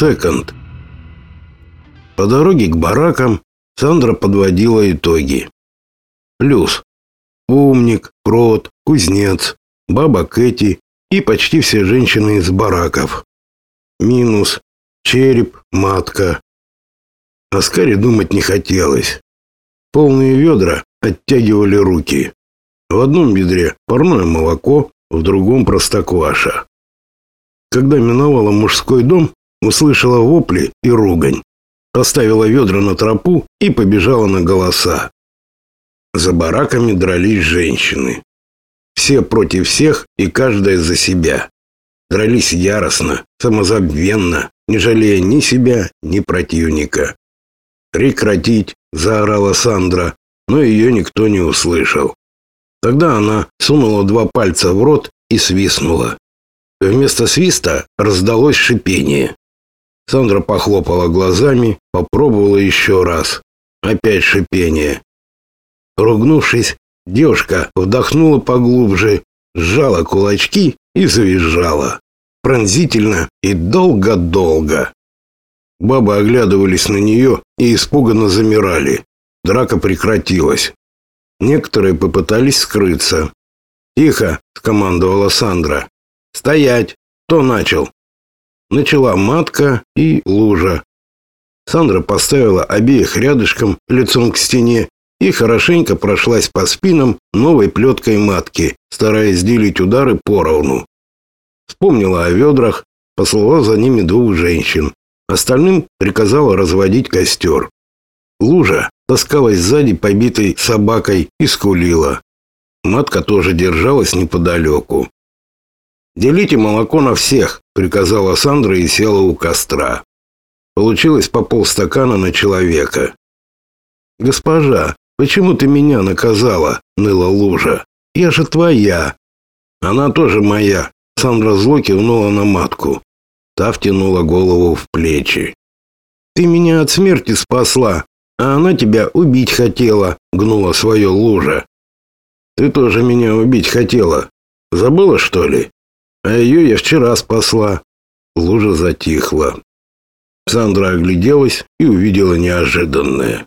секонд. По дороге к баракам Сандра подводила итоги. Плюс. Умник, крот, кузнец, баба Кэти и почти все женщины из бараков. Минус. Череп, матка. О Скаре думать не хотелось. Полные ведра оттягивали руки. В одном ведре парное молоко, в другом простокваша. Когда миновала мужской дом, услышала вопли и ругань. Поставила ведра на тропу и побежала на голоса. За бараками дрались женщины. Все против всех и каждая за себя. Дрались яростно, самозабвенно, не жалея ни себя, ни противника. «Прекратить!» – заорала Сандра, но ее никто не услышал. Тогда она сунула два пальца в рот и свистнула. Вместо свиста раздалось шипение. Сандра похлопала глазами, попробовала еще раз. Опять шипение. Ругнувшись, девушка вдохнула поглубже, сжала кулачки и завизжала. Пронзительно и долго-долго. Бабы оглядывались на нее и испуганно замирали. Драка прекратилась. Некоторые попытались скрыться. «Тихо!» — скомандовала Сандра. «Стоять! Кто начал?» Начала матка и лужа. Сандра поставила обеих рядышком, лицом к стене, и хорошенько прошлась по спинам новой плеткой матки, стараясь делить удары поровну. Вспомнила о ведрах, послала за ними двух женщин. Остальным приказала разводить костер. Лужа таскалась сзади побитой собакой и скулила. Матка тоже держалась неподалеку. «Делите молоко на всех», — приказала Сандра и села у костра. Получилось по полстакана на человека. «Госпожа, почему ты меня наказала?» — ныла лужа. «Я же твоя». «Она тоже моя», — Сандра зло кивнула на матку. Та втянула голову в плечи. «Ты меня от смерти спасла, а она тебя убить хотела», — гнула свое лужа. «Ты тоже меня убить хотела. Забыла, что ли?» А ее я вчера спасла. Лужа затихла. Сандра огляделась и увидела неожиданное.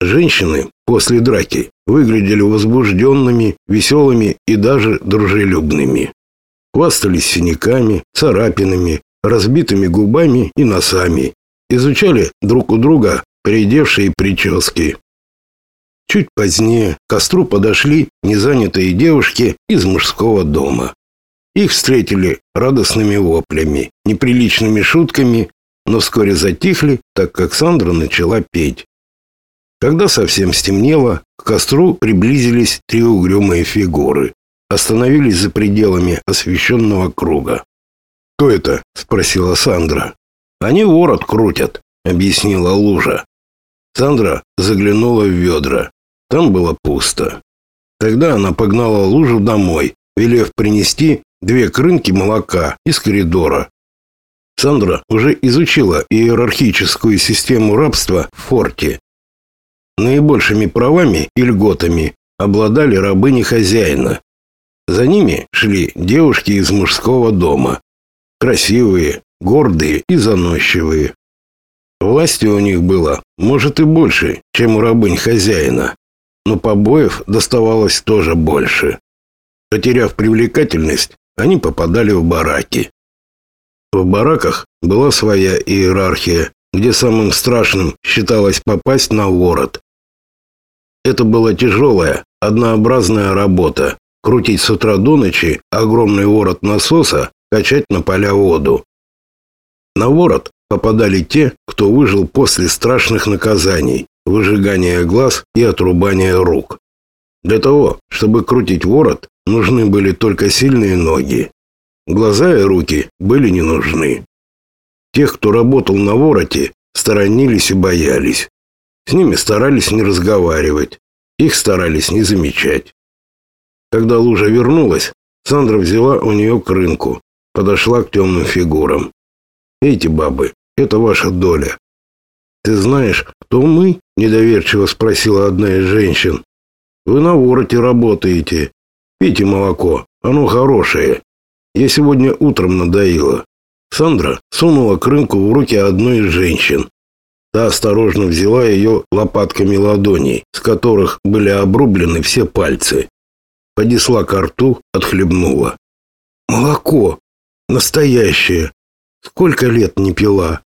Женщины после драки выглядели возбужденными, веселыми и даже дружелюбными. Хвастались синяками, царапинами, разбитыми губами и носами. Изучали друг у друга придевшие прически. Чуть позднее к костру подошли незанятые девушки из мужского дома. Их встретили радостными воплями, неприличными шутками, но вскоре затихли, так как Сандра начала петь. Когда совсем стемнело, к костру приблизились три угрюмые фигуры. Остановились за пределами освещенного круга. «Кто это?» – спросила Сандра. «Они ворот крутят», – объяснила Лужа. Сандра заглянула в ведра. Там было пусто. Тогда она погнала Лужу домой, велев принести две крынки молока из коридора. Сандра уже изучила иерархическую систему рабства в форте. Наибольшими правами и льготами обладали рабыни хозяина. За ними шли девушки из мужского дома. Красивые, гордые и заносчивые. Власти у них было, может, и больше, чем у рабынь хозяина. Но побоев доставалось тоже больше. Потеряв привлекательность, они попадали в бараки. В бараках была своя иерархия, где самым страшным считалось попасть на ворот. Это была тяжелая, однообразная работа. Крутить с утра до ночи огромный ворот насоса, качать на поля воду. На ворот попадали те, кто выжил после страшных наказаний, выжигания глаз и отрубания рук. Для того, чтобы крутить ворот, нужны были только сильные ноги. Глаза и руки были не нужны. Тех, кто работал на вороте, сторонились и боялись. С ними старались не разговаривать, их старались не замечать. Когда лужа вернулась, Сандра взяла у нее крынку, подошла к темным фигурам. «Эти бабы, это ваша доля». «Ты знаешь, кто мы?» – недоверчиво спросила одна из женщин. Вы на вороте работаете. Пейте молоко, оно хорошее. Я сегодня утром надоело. Сандра сунула крынку в руки одной из женщин. Та осторожно взяла ее лопатками ладоней, с которых были обрублены все пальцы. Поднесла к рту, отхлебнула. «Молоко! Настоящее! Сколько лет не пила!»